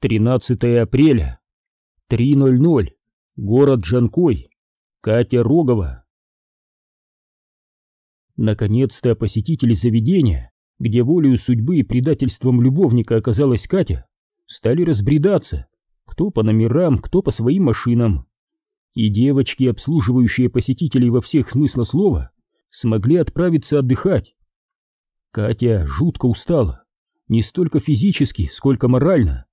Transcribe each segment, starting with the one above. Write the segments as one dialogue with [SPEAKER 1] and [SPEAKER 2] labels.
[SPEAKER 1] 13 апреля. 3.00. Город Жанкой. Катя Рогова. Наконец-то посетители заведения, где волею судьбы и предательством любовника оказалась Катя, стали разбредаться, кто по номерам, кто по своим машинам. И девочки, обслуживающие посетителей во всех смыслах слова, смогли отправиться отдыхать. Катя жутко устала, не столько физически, сколько морально.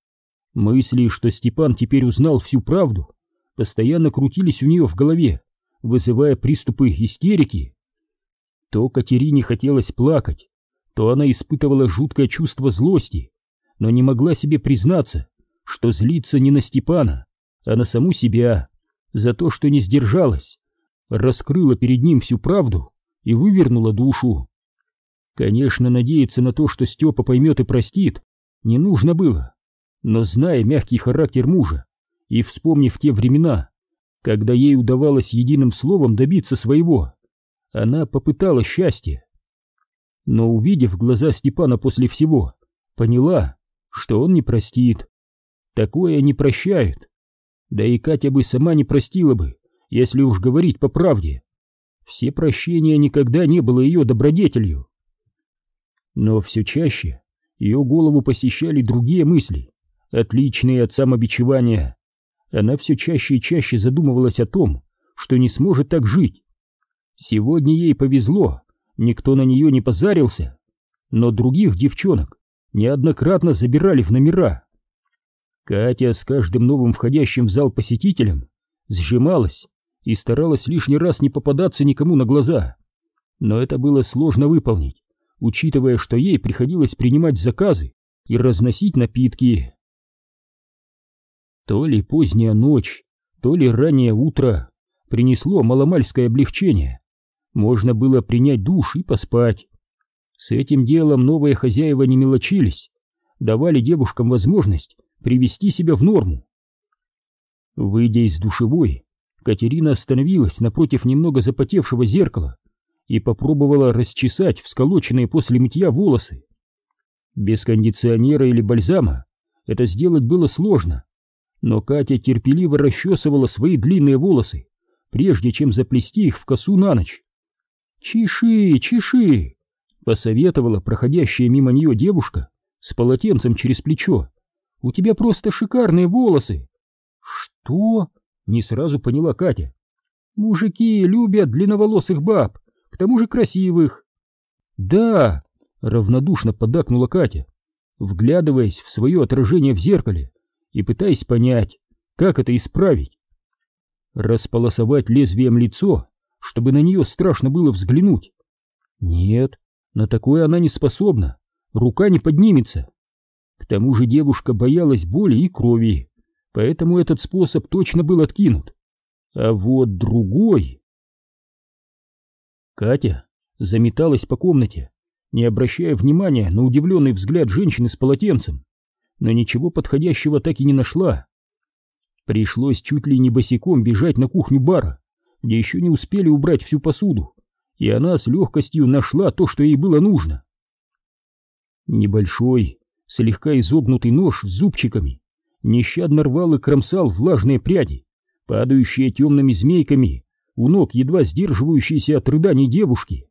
[SPEAKER 1] Мысли, что Степан теперь узнал всю правду, постоянно крутились у нее в голове, вызывая приступы истерики. То Катерине хотелось плакать, то она испытывала жуткое чувство злости, но не могла себе признаться, что злится не на Степана, а на саму себя, за то, что не сдержалась, раскрыла перед ним всю правду и вывернула душу. Конечно, надеяться на то, что Степа поймет и простит, не нужно было но зная мягкий характер мужа и вспомнив те времена, когда ей удавалось единым словом добиться своего, она попытала счастье. Но увидев глаза Степана после всего, поняла, что он не простит. Такое не прощают. Да и Катя бы сама не простила бы, если уж говорить по правде. Все прощения никогда не было ее добродетелью. Но все чаще ее голову посещали другие мысли отличные от самобичевания. Она все чаще и чаще задумывалась о том, что не сможет так жить. Сегодня ей повезло, никто на нее не позарился, но других девчонок неоднократно забирали в номера. Катя с каждым новым входящим в зал посетителем сжималась и старалась лишний раз не попадаться никому на глаза. Но это было сложно выполнить, учитывая, что ей приходилось принимать заказы и разносить напитки. То ли поздняя ночь, то ли раннее утро принесло маломальское облегчение. Можно было принять душ и поспать. С этим делом новые хозяева не мелочились, давали девушкам возможность привести себя в норму. Выйдя из душевой, Катерина остановилась напротив немного запотевшего зеркала и попробовала расчесать всколоченные после мытья волосы. Без кондиционера или бальзама это сделать было сложно, но Катя терпеливо расчесывала свои длинные волосы, прежде чем заплести их в косу на ночь. «Чеши, чеши!» — посоветовала проходящая мимо нее девушка с полотенцем через плечо. «У тебя просто шикарные волосы!» «Что?» — не сразу поняла Катя. «Мужики любят длинноволосых баб, к тому же красивых». «Да!» — равнодушно поддакнула Катя, вглядываясь в свое отражение в зеркале и пытаясь понять, как это исправить. Располосовать лезвием лицо, чтобы на нее страшно было взглянуть. Нет, на такое она не способна, рука не поднимется. К тому же девушка боялась боли и крови, поэтому этот способ точно был откинут. А вот другой... Катя заметалась по комнате, не обращая внимания на удивленный взгляд женщины с полотенцем но ничего подходящего так и не нашла. Пришлось чуть ли не босиком бежать на кухню бара, где еще не успели убрать всю посуду, и она с легкостью нашла то, что ей было нужно. Небольшой, слегка изогнутый нож с зубчиками нещадно рвал и кромсал влажные пряди, падающие темными змейками у ног едва сдерживающейся от рыданий девушки.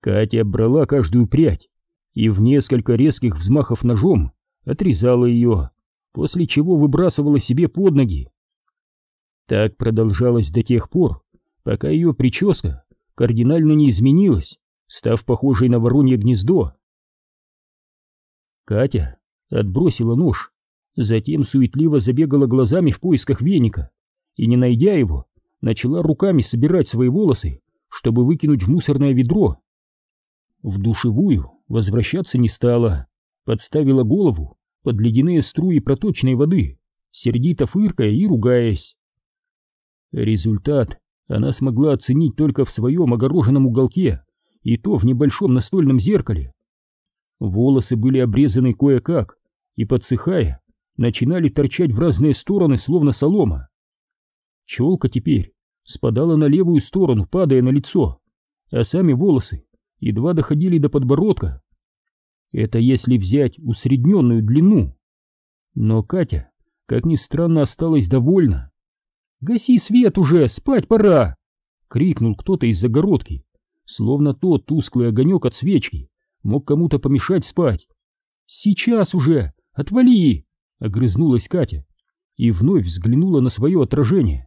[SPEAKER 1] Катя брала каждую прядь и в несколько резких взмахов ножом отрезала ее, после чего выбрасывала себе под ноги. Так продолжалось до тех пор, пока ее прическа кардинально не изменилась, став похожей на воронье гнездо. Катя отбросила нож, затем суетливо забегала глазами в поисках веника и, не найдя его, начала руками собирать свои волосы, чтобы выкинуть в мусорное ведро. В душевую возвращаться не стала, подставила голову под ледяные струи проточной воды, сердито фыркая и ругаясь. Результат она смогла оценить только в своем огороженном уголке, и то в небольшом настольном зеркале. Волосы были обрезаны кое-как, и, подсыхая, начинали торчать в разные стороны, словно солома. Челка теперь спадала на левую сторону, падая на лицо, а сами волосы едва доходили до подбородка. Это если взять усредненную длину. Но Катя, как ни странно, осталась довольна. «Гаси свет уже, спать пора!» — крикнул кто-то из загородки, словно тот тусклый огонек от свечки мог кому-то помешать спать. «Сейчас уже! Отвали!» — огрызнулась Катя и вновь взглянула на свое отражение.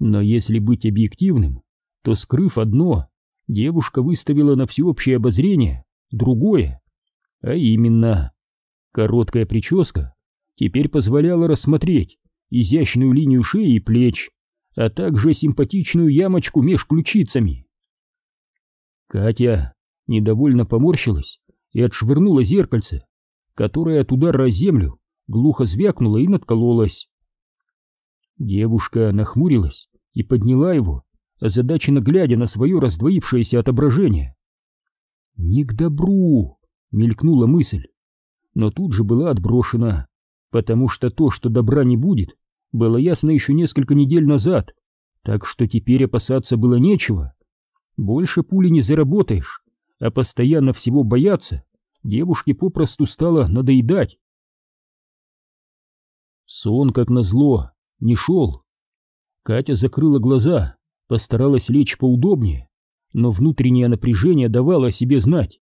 [SPEAKER 1] Но если быть объективным, то, скрыв одно, девушка выставила на всеобщее обозрение другое, а именно короткая прическа теперь позволяла рассмотреть изящную линию шеи и плеч, а также симпатичную ямочку меж ключицами. Катя недовольно поморщилась и отшвырнула зеркальце, которое от удара о землю глухо звякнуло и надкололось. Девушка нахмурилась и подняла его, озадаченно глядя на свое раздвоившееся отображение. «Не к добру!» — мелькнула мысль, но тут же была отброшена, потому что то, что добра не будет, было ясно еще несколько недель назад, так что теперь опасаться было нечего. Больше пули не заработаешь, а постоянно всего бояться девушке попросту стало надоедать. Сон, как назло, не шел. Катя закрыла глаза, постаралась лечь поудобнее, но внутреннее напряжение давало о себе знать.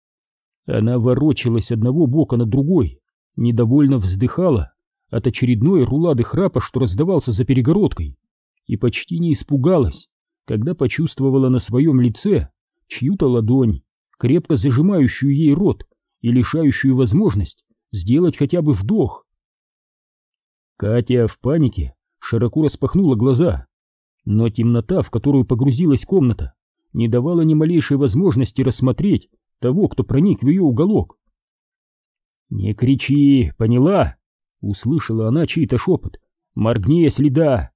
[SPEAKER 1] Она ворочалась одного бока на другой, недовольно вздыхала от очередной рулады храпа, что раздавался за перегородкой, и почти не испугалась, когда почувствовала на своем лице чью-то ладонь, крепко зажимающую ей рот и лишающую возможность сделать хотя бы вдох. Катя в панике широко распахнула глаза, но темнота, в которую погрузилась комната, не давала ни малейшей возможности рассмотреть того, кто проник в ее уголок. «Не кричи, поняла?» — услышала она чей-то шепот. «Моргни, если да!»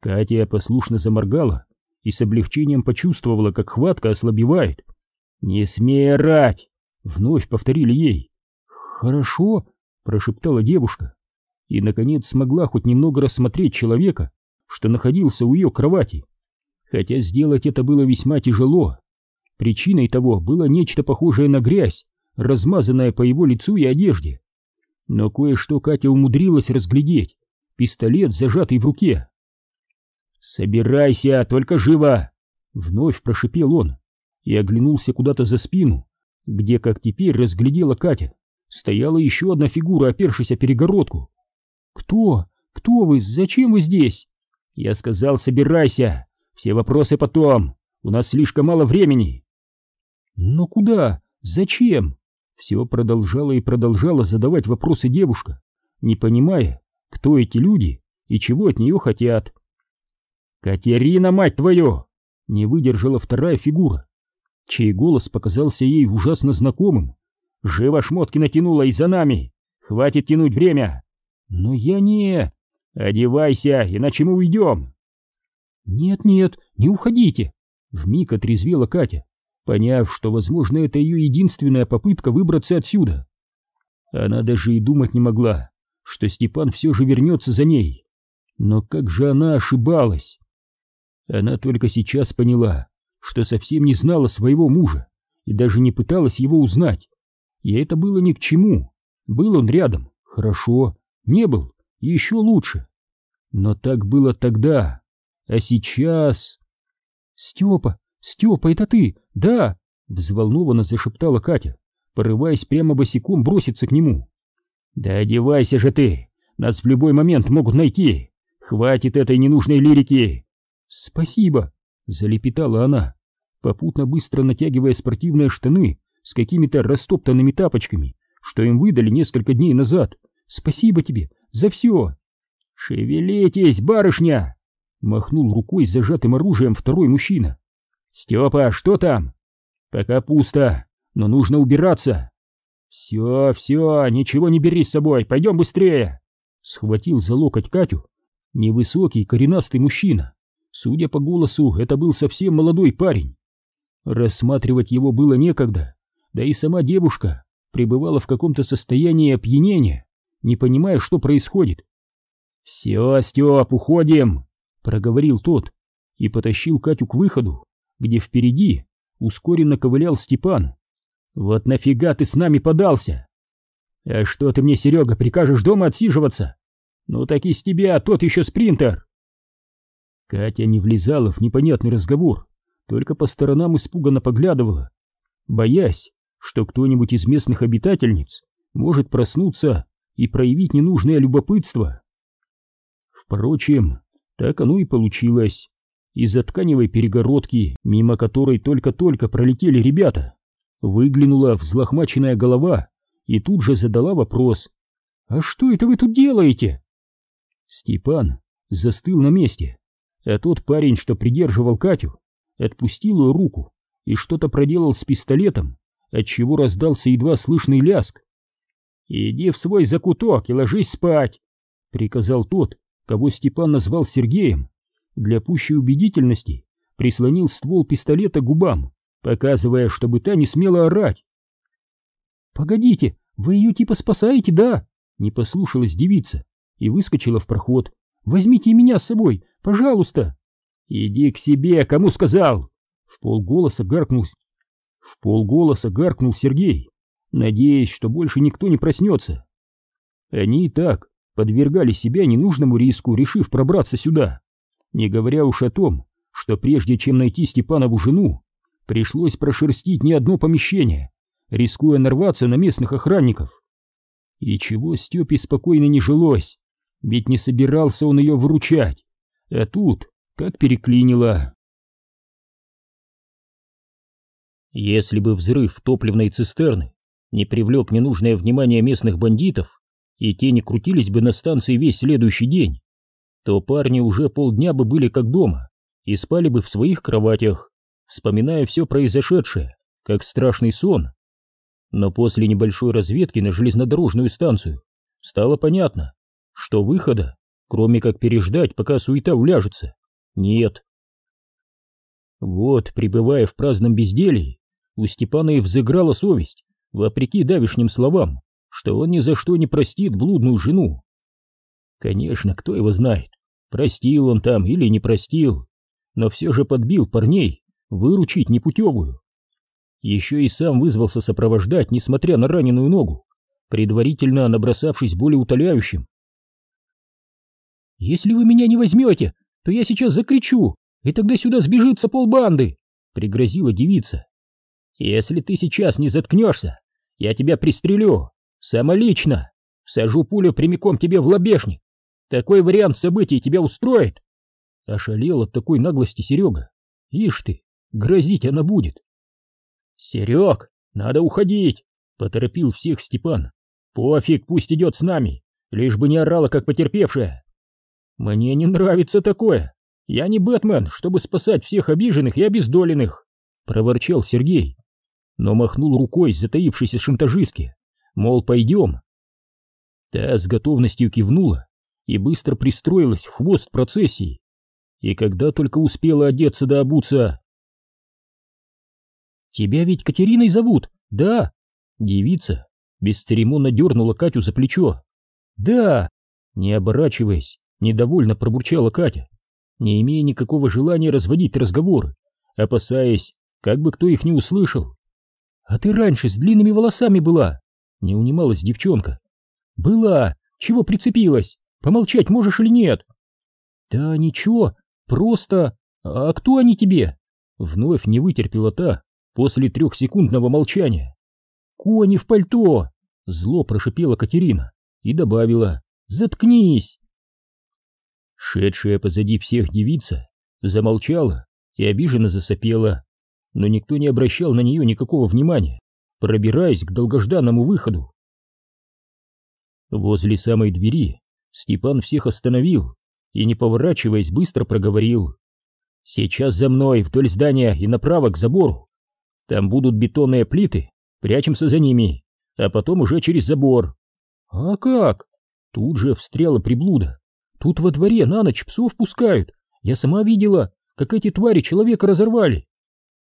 [SPEAKER 1] Катя послушно заморгала и с облегчением почувствовала, как хватка ослабевает. «Не смей орать!» — вновь повторили ей. «Хорошо», — прошептала девушка, и, наконец, смогла хоть немного рассмотреть человека, что находился у ее кровати. Хотя сделать это было весьма тяжело. Причиной того было нечто похожее на грязь, размазанная по его лицу и одежде. Но кое-что Катя умудрилась разглядеть. Пистолет, зажатый в руке. «Собирайся, только живо!» Вновь прошипел он и оглянулся куда-то за спину, где, как теперь разглядела Катя, стояла еще одна фигура, опершись о перегородку. «Кто? Кто вы? Зачем вы здесь?» «Я сказал, собирайся! Все вопросы потом! У нас слишком мало времени!» «Но куда? Зачем?» Все продолжала и продолжала задавать вопросы девушка, не понимая, кто эти люди и чего от нее хотят. «Катерина, мать твою!» Не выдержала вторая фигура, чей голос показался ей ужасно знакомым. «Живо шмотки натянула и за нами! Хватит тянуть время!» «Но я не...» «Одевайся, иначе мы уйдем!» «Нет-нет, не уходите!» Вмиг отрезвела Катя, поняв, что, возможно, это ее единственная попытка выбраться отсюда. Она даже и думать не могла, что Степан все же вернется за ней. Но как же она ошибалась! Она только сейчас поняла, что совсем не знала своего мужа и даже не пыталась его узнать. И это было ни к чему. Был он рядом, хорошо, не был, еще лучше. Но так было тогда, а сейчас... Степа, Степа, это ты? Да! Взволнованно зашептала Катя, порываясь прямо босиком броситься к нему. Да одевайся же ты, нас в любой момент могут найти. Хватит этой ненужной лирики. Спасибо, залепетала она, попутно быстро натягивая спортивные штаны с какими-то растоптанными тапочками, что им выдали несколько дней назад. Спасибо тебе за все. Шевелитесь, барышня! Махнул рукой с зажатым оружием второй мужчина. Степа, что там? Пока пусто, но нужно убираться. Все, все, ничего не бери с собой, пойдем быстрее. Схватил за локоть Катю невысокий коренастый мужчина. Судя по голосу, это был совсем молодой парень. Рассматривать его было некогда, да и сама девушка пребывала в каком-то состоянии опьянения, не понимая, что происходит. «Все, Степ, уходим!» — проговорил тот и потащил Катю к выходу, где впереди ускоренно ковылял Степан. «Вот нафига ты с нами подался?» А что ты мне, Серега, прикажешь дома отсиживаться? Ну так из тебя тот еще спринтер. Катя не влезала в непонятный разговор, только по сторонам испуганно поглядывала, боясь, что кто-нибудь из местных обитательниц может проснуться и проявить ненужное любопытство. Впрочем, так оно и получилось. Из-за тканевой перегородки, мимо которой только-только пролетели ребята, выглянула взлохмаченная голова и тут же задала вопрос. «А что это вы тут делаете?» Степан застыл на месте, а тот парень, что придерживал Катю, отпустил ее руку и что-то проделал с пистолетом, отчего раздался едва слышный ляск. «Иди в свой закуток и ложись спать», — приказал тот, кого Степан назвал Сергеем. Для пущей убедительности прислонил ствол пистолета к губам, показывая, чтобы та не смела орать. «Погодите, вы ее типа спасаете, да?» Не послушалась девица и выскочила в проход. «Возьмите меня с собой, пожалуйста!» «Иди к себе, кому сказал!» В полголоса гаркнул... В полголоса гаркнул Сергей, надеясь, что больше никто не проснется. Они и так подвергали себя ненужному риску, решив пробраться сюда, не говоря уж о том, что прежде чем найти Степанову жену, пришлось прошерстить не одно помещение, рискуя нарваться на местных охранников. И чего Степе спокойно не жилось, ведь не собирался он ее выручать, а тут как переклинило. Если бы взрыв топливной цистерны не привлек ненужное внимание местных бандитов, и те не крутились бы на станции весь следующий день, то парни уже полдня бы были как дома и спали бы в своих кроватях, вспоминая все произошедшее, как страшный сон. Но после небольшой разведки на железнодорожную станцию стало понятно, что выхода, кроме как переждать, пока суета уляжется, нет. Вот, пребывая в праздном безделье, у Степана и взыграла совесть, вопреки давишним словам, что он ни за что не простит блудную жену. Конечно, кто его знает, простил он там или не простил, но все же подбил парней выручить непутевую. Еще и сам вызвался сопровождать, несмотря на раненую ногу, предварительно набросавшись более утоляющим. «Если вы меня не возьмете, то я сейчас закричу, и тогда сюда сбежится полбанды!» — пригрозила девица. «Если ты сейчас не заткнешься, я тебя пристрелю, самолично, сажу пулю прямиком тебе в лобешник. Такой вариант событий тебя устроит?» Ошалел от такой наглости Серега. «Ишь ты, грозить она будет!» «Серег, надо уходить!» — поторопил всех Степан. «Пофиг, пусть идет с нами, лишь бы не орала, как потерпевшая!» «Мне не нравится такое! Я не Бэтмен, чтобы спасать всех обиженных и обездоленных!» — проворчал Сергей, но махнул рукой затаившейся шантажистке, мол, пойдем. Та с готовностью кивнула и быстро пристроилась в хвост процессии, и когда только успела одеться да обуться... «Тебя ведь Катериной зовут, да?» Девица бесцеремонно дернула Катю за плечо. «Да!» Не оборачиваясь, недовольно пробурчала Катя, не имея никакого желания разводить разговоры, опасаясь, как бы кто их не услышал. «А ты раньше с длинными волосами была!» — не унималась девчонка. «Была! Чего прицепилась? Помолчать можешь или нет?» «Да ничего, просто... А кто они тебе?» Вновь не вытерпела та после трехсекундного молчания. «Кони в пальто!» — зло прошипела Катерина и добавила «Заткнись!» Шедшая позади всех девица замолчала и обиженно засопела, но никто не обращал на нее никакого внимания, пробираясь к долгожданному выходу. Возле самой двери Степан всех остановил и, не поворачиваясь, быстро проговорил. «Сейчас за мной, вдоль здания и направо к забору. Там будут бетонные плиты, прячемся за ними, а потом уже через забор». «А как?» Тут же встряла приблуда. Тут во дворе на ночь псов пускают. Я сама видела, как эти твари человека разорвали.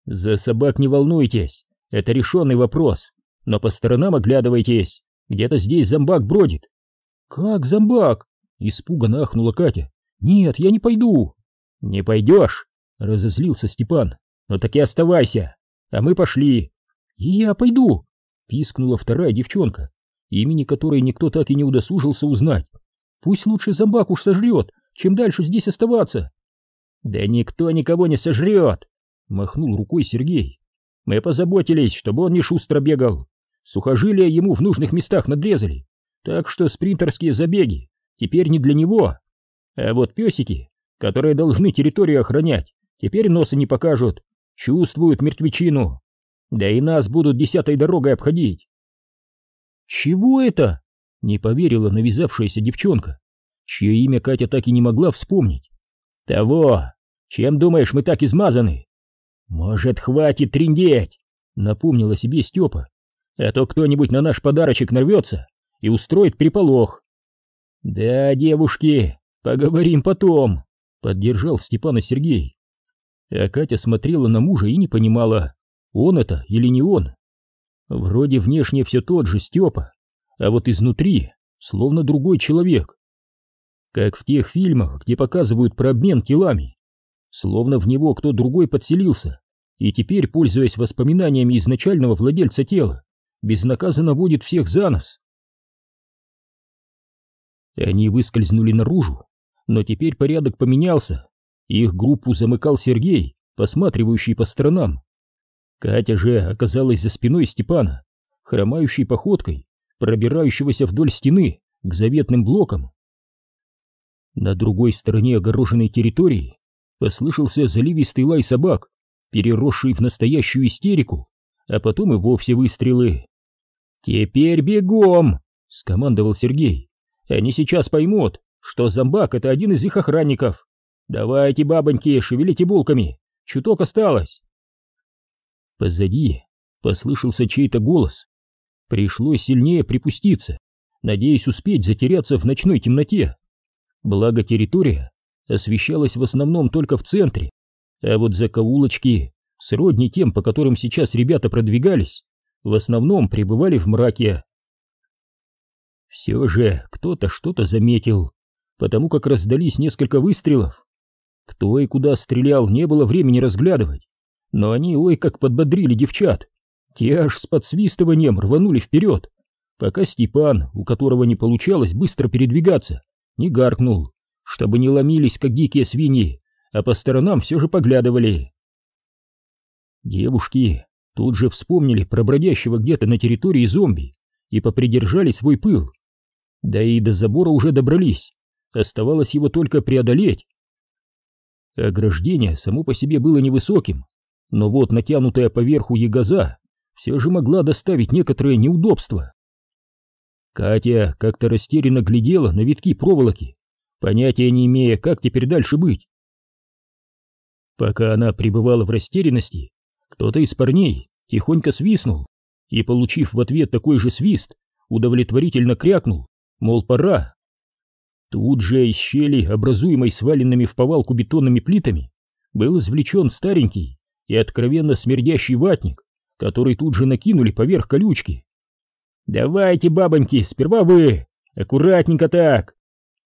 [SPEAKER 1] За собак не волнуйтесь, это решенный вопрос. Но по сторонам оглядывайтесь. Где-то здесь зомбак бродит. Как зомбак? Испуганно ахнула Катя. Нет, я не пойду. Не пойдешь? Разозлился Степан. Ну так и оставайся. А мы пошли. И я пойду. Пискнула вторая девчонка. имени которой никто так и не удосужился узнать. Пусть лучше зомбак уж сожрет, чем дальше здесь оставаться. Да никто никого не сожрет, махнул рукой Сергей. Мы позаботились, чтобы он не шустро бегал. Сухожилия ему в нужных местах надрезали, так что спринтерские забеги теперь не для него. А вот песики, которые должны территорию охранять, теперь носа не покажут, чувствуют мертвечину. Да и нас будут десятой дорогой обходить. Чего это? Не поверила навязавшаяся девчонка, чье имя Катя так и не могла вспомнить. Того, чем думаешь мы так измазаны? Может, хватит трындеть? Напомнила себе Степа. А то кто-нибудь на наш подарочек нарвется и устроит приполох. Да, девушки, поговорим потом, поддержал Степана Сергей. А Катя смотрела на мужа и не понимала, он это или не он. Вроде внешне все тот же Степа, а вот изнутри словно другой человек. Как в тех фильмах, где показывают про обмен телами. Словно в него кто другой подселился, и теперь, пользуясь воспоминаниями изначального владельца тела, безнаказанно водит всех за нос. Они выскользнули наружу, но теперь порядок поменялся. Их группу замыкал Сергей, посматривающий по сторонам. Катя же оказалась за спиной Степана, хромающей походкой, пробирающегося вдоль стены к заветным блокам. На другой стороне огороженной территории послышался заливистый лай собак, переросший в настоящую истерику, а потом и вовсе выстрелы. «Теперь бегом!» — скомандовал Сергей. «Они сейчас поймут, что зомбак — это один из их охранников. Давайте, бабоньки, шевелите булками, чуток осталось!» Позади послышался чей-то голос. Пришлось сильнее припуститься, надеясь успеть затеряться в ночной темноте. Благо территория освещалась в основном только в центре, а вот закоулочки, сродни тем, по которым сейчас ребята продвигались, в основном пребывали в мраке. Все же кто-то что-то заметил, потому как раздались несколько выстрелов. Кто и куда стрелял, не было времени разглядывать но они ой как подбодрили девчат. Те аж с подсвистыванием рванули вперед, пока Степан, у которого не получалось быстро передвигаться, не гаркнул, чтобы не ломились, как дикие свиньи, а по сторонам все же поглядывали. Девушки тут же вспомнили про бродящего где-то на территории зомби и попридержали свой пыл. Да и до забора уже добрались, оставалось его только преодолеть. Ограждение само по себе было невысоким, но вот натянутая поверху ягоза все же могла доставить некоторые неудобства. Катя как-то растерянно глядела на витки проволоки, понятия не имея, как теперь дальше быть. Пока она пребывала в растерянности, кто-то из парней тихонько свистнул и, получив в ответ такой же свист, удовлетворительно крякнул, мол, пора. Тут же из щели, образуемой сваленными в повалку бетонными плитами, был извлечен старенький, и откровенно смердящий ватник, который тут же накинули поверх колючки. «Давайте, бабоньки, сперва вы! Аккуратненько так!»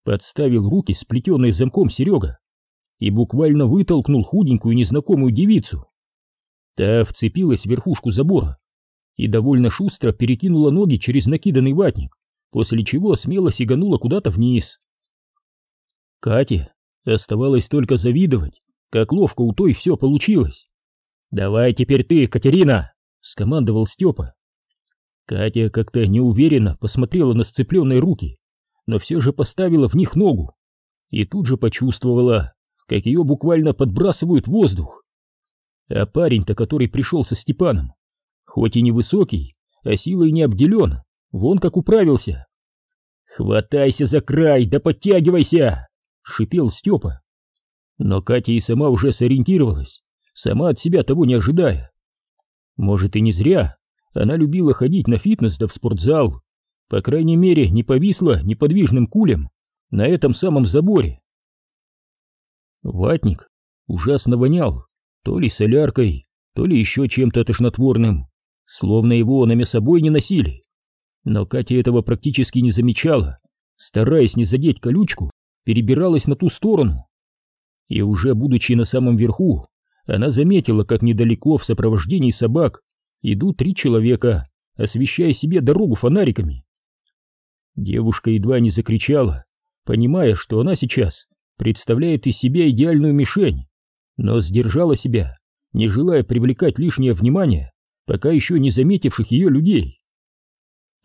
[SPEAKER 1] Подставил руки, сплетенные замком Серега, и буквально вытолкнул худенькую незнакомую девицу. Та вцепилась в верхушку забора и довольно шустро перекинула ноги через накиданный ватник, после чего смело сиганула куда-то вниз. Кате оставалось только завидовать, как ловко у той все получилось. «Давай теперь ты, Катерина!» — скомандовал Степа. Катя как-то неуверенно посмотрела на сцепленные руки, но все же поставила в них ногу и тут же почувствовала, как ее буквально подбрасывают в воздух. А парень-то, который пришел со Степаном, хоть и невысокий, а силой не обделен, вон как управился. «Хватайся за край, да подтягивайся!» — шипел Степа. Но Катя и сама уже сориентировалась сама от себя того не ожидая. Может и не зря, она любила ходить на фитнес да в спортзал, по крайней мере не повисла неподвижным кулем на этом самом заборе. Ватник ужасно вонял, то ли соляркой, то ли еще чем-то тошнотворным, словно его на мясобой не носили. Но Катя этого практически не замечала, стараясь не задеть колючку, перебиралась на ту сторону. И уже будучи на самом верху, она заметила, как недалеко в сопровождении собак идут три человека, освещая себе дорогу фонариками. Девушка едва не закричала, понимая, что она сейчас представляет из себя идеальную мишень, но сдержала себя, не желая привлекать лишнее внимание, пока еще не заметивших ее людей.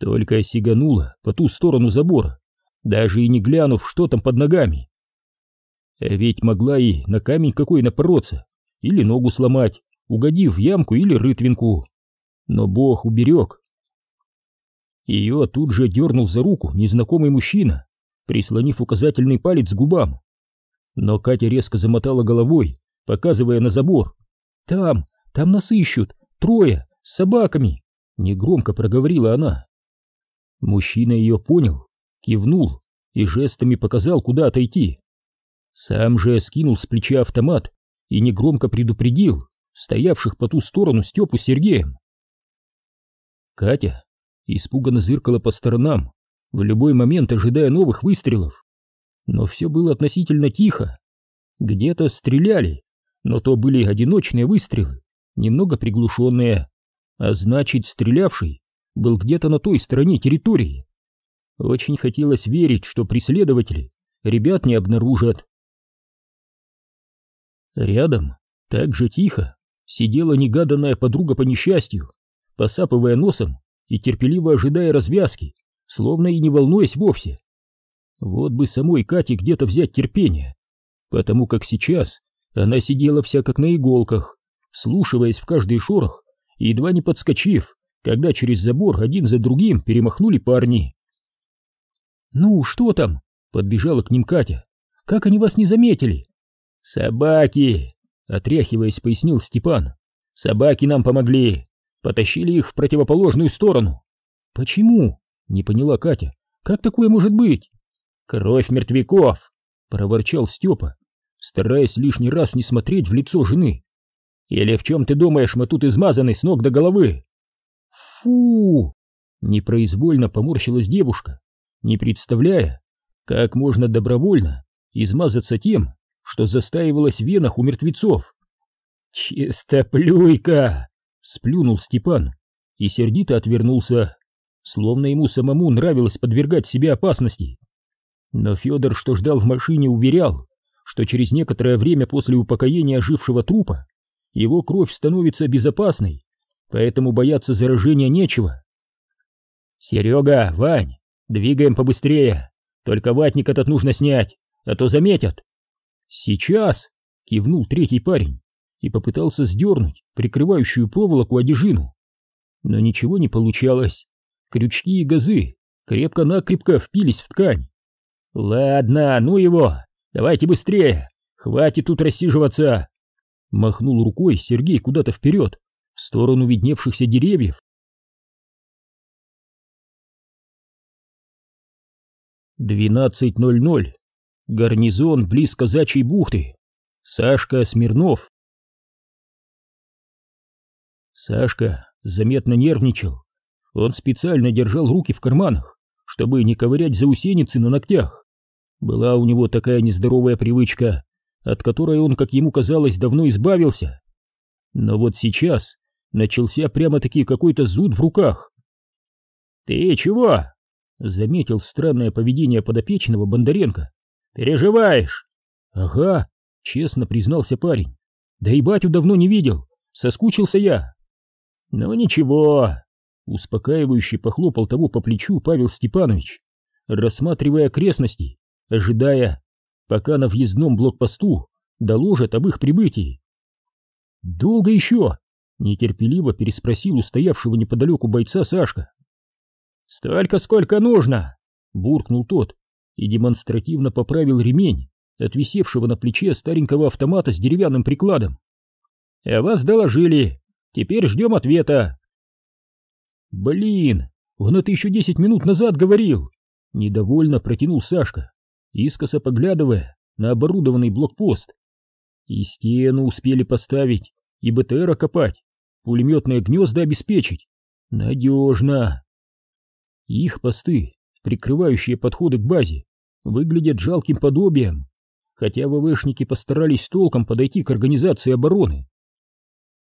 [SPEAKER 1] Только сиганула по ту сторону забора, даже и не глянув, что там под ногами. А ведь могла и на камень какой напороться, или ногу сломать, угодив в ямку или рытвинку. Но Бог уберег. Ее тут же дернул за руку незнакомый мужчина, прислонив указательный палец к губам. Но Катя резко замотала головой, показывая на забор. «Там, там нас ищут, трое, с собаками!» Негромко проговорила она. Мужчина ее понял, кивнул и жестами показал, куда отойти. Сам же скинул с плеча автомат и негромко предупредил стоявших по ту сторону Степу с Сергеем. Катя испуганно зыркала по сторонам, в любой момент ожидая новых выстрелов. Но все было относительно тихо. Где-то стреляли, но то были одиночные выстрелы, немного приглушенные, а значит, стрелявший был где-то на той стороне территории. Очень хотелось верить, что преследователи ребят не обнаружат. Рядом, так же тихо, сидела негаданная подруга по несчастью, посапывая носом и терпеливо ожидая развязки, словно и не волнуясь вовсе. Вот бы самой Кате где-то взять терпение, потому как сейчас она сидела вся как на иголках, слушаясь в каждый шорох едва не подскочив, когда через забор один за другим перемахнули парни. «Ну, что там?» — подбежала к ним Катя. «Как они вас не заметили?» «Собаки!» — отряхиваясь, пояснил Степан. «Собаки нам помогли. Потащили их в противоположную сторону». «Почему?» — не поняла Катя. «Как такое может быть?» «Кровь мертвяков!» — проворчал Степа, стараясь лишний раз не смотреть в лицо жены. «Или в чем ты думаешь, мы тут измазаны с ног до головы?» «Фу!» — непроизвольно поморщилась девушка, не представляя, как можно добровольно измазаться тем, что застаивалось в венах у мертвецов. «Чистоплюйка!» — сплюнул Степан и сердито отвернулся, словно ему самому нравилось подвергать себе опасности. Но Федор, что ждал в машине, уверял, что через некоторое время после упокоения ожившего трупа его кровь становится безопасной, поэтому бояться заражения нечего. «Серега, Вань, двигаем побыстрее, только ватник этот нужно снять, а то заметят». «Сейчас!» — кивнул третий парень и попытался сдернуть прикрывающую проволоку одежину. Но ничего не получалось. Крючки и газы крепко-накрепко впились в ткань. «Ладно, ну его, давайте быстрее, хватит тут рассиживаться!» Махнул рукой Сергей куда-то вперед, в сторону видневшихся деревьев. Двенадцать ноль ноль. Гарнизон близ Казачьей бухты. Сашка Смирнов. Сашка заметно нервничал. Он специально держал руки в карманах, чтобы не ковырять заусеницы на ногтях. Была у него такая нездоровая привычка, от которой он, как ему казалось, давно избавился. Но вот сейчас начался прямо-таки какой-то зуд в руках. «Ты чего?» — заметил странное поведение подопечного Бондаренко. Переживаешь? Ага, честно признался парень. Да и батю давно не видел, соскучился я. Ну ничего, успокаивающе похлопал того по плечу Павел Степанович, рассматривая окрестности, ожидая, пока на въездном блокпосту доложат об их прибытии. «Долго еще?» — нетерпеливо переспросил у стоявшего неподалеку бойца Сашка. «Столько, сколько нужно!» — буркнул тот, и демонстративно поправил ремень от висевшего на плече старенького автомата с деревянным прикладом. «А вас доложили. Теперь ждем ответа». «Блин, он это еще десять минут назад говорил!» Недовольно протянул Сашка, искоса поглядывая на оборудованный блокпост. И стену успели поставить, и БТР окопать, пулеметные гнезда обеспечить. Надежно. Их посты, прикрывающие подходы к базе, выглядят жалким подобием, хотя ВВшники постарались толком подойти к организации обороны.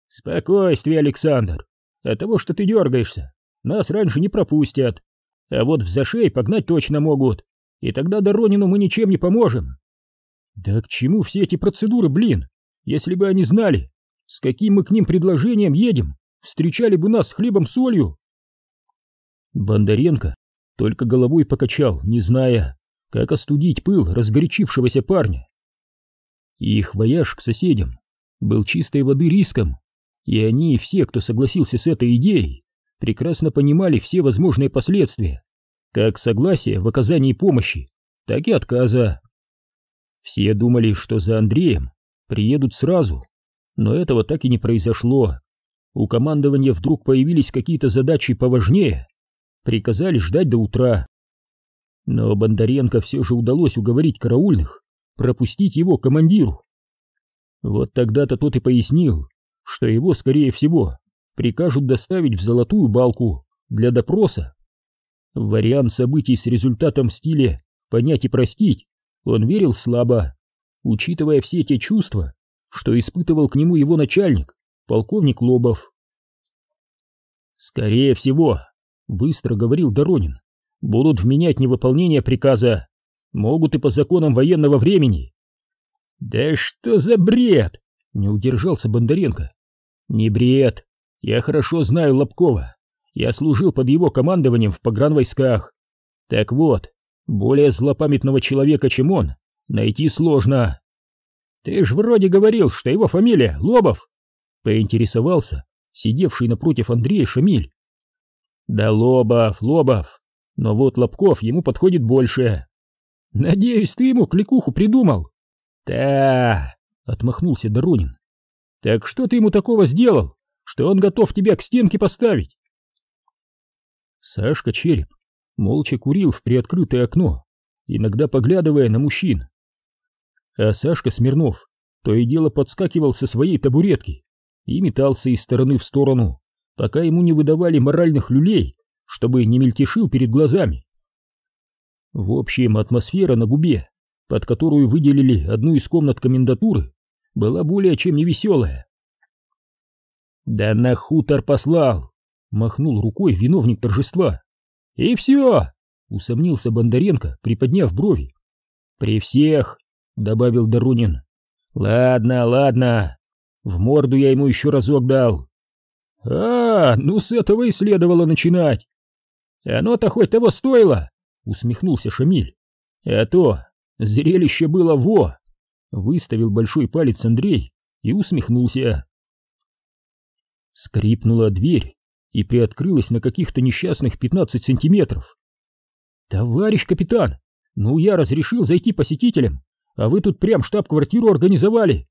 [SPEAKER 1] «Спокойствие, Александр! От того, что ты дергаешься, нас раньше не пропустят. а вот в зашей погнать точно могут, и тогда Доронину мы ничем не поможем. Да к чему все эти процедуры, блин? Если бы они знали, с каким мы к ним предложением едем, встречали бы нас с хлебом-солью. Бондаренко только головой покачал, не зная, как остудить пыл разгорячившегося парня. Их вояж к соседям был чистой воды риском, и они, все, кто согласился с этой идеей, прекрасно понимали все возможные последствия, как согласия в оказании помощи, так и отказа. Все думали, что за Андреем приедут сразу, но этого так и не произошло. У командования вдруг появились какие-то задачи поважнее, приказали ждать до утра. Но Бондаренко все же удалось уговорить караульных пропустить его командиру. Вот тогда-то тот и пояснил, что его, скорее всего, прикажут доставить в Золотую Балку для допроса. Вариант событий с результатом в стиле «понять и простить» он верил слабо, учитывая все те чувства, что испытывал к нему его начальник, полковник Лобов. «Скорее всего», — быстро говорил Доронин, — «будут вменять невыполнение приказа, могут и по законам военного времени». «Да что за бред!» — не удержался Бондаренко. «Не бред. Я хорошо знаю Лобкова. Я служил под его командованием в погранвойсках. Так вот, более злопамятного человека, чем он, найти сложно. Ты ж вроде говорил, что его фамилия Лобов. Поинтересовался сидевший напротив Андрея Шамиль. Да Лобов, Лобов, но вот Лобков ему подходит больше. Надеюсь, ты ему кликуху придумал. Да, отмахнулся Доронин. Так что ты ему такого сделал, что он готов тебя к стенке поставить? Сашка Череп молча курил в приоткрытое окно, иногда поглядывая на мужчин. А Сашка Смирнов то и дело подскакивал со своей табуретки и метался из стороны в сторону, пока ему не выдавали моральных люлей, чтобы не мельтешил перед глазами. В общем, атмосфера на губе, под которую выделили одну из комнат комендатуры, была более чем невеселая. «Да на хутор послал!» — махнул рукой виновник торжества. «И все!» — усомнился Бондаренко, приподняв брови. «При всех!» — добавил Доронин. «Ладно, ладно. В морду я ему еще разок дал». «А, ну с этого и следовало начинать». «Оно-то хоть того стоило!» — усмехнулся Шамиль. «А то, зрелище было во!» Выставил большой палец Андрей и усмехнулся. Скрипнула дверь, и приоткрылась на каких-то несчастных 15 сантиметров. «Товарищ капитан, ну я разрешил зайти посетителям, а вы тут прям штаб-квартиру организовали!»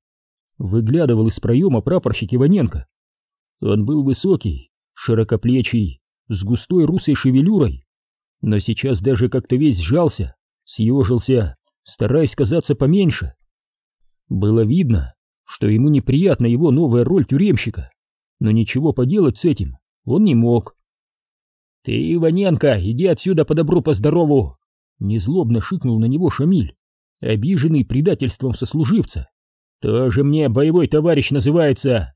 [SPEAKER 1] Выглядывал из проема прапорщик Иваненко. Он был высокий, широкоплечий, с густой русой шевелюрой, но сейчас даже как-то весь сжался, съежился, стараясь казаться поменьше. Было видно, что ему неприятна его новая роль тюремщика, но ничего поделать с этим он не мог. «Ты, Иваненко, иди отсюда по добру, по здорову!» Незлобно шикнул на него Шамиль, обиженный предательством сослуживца. «Тоже мне боевой товарищ называется!»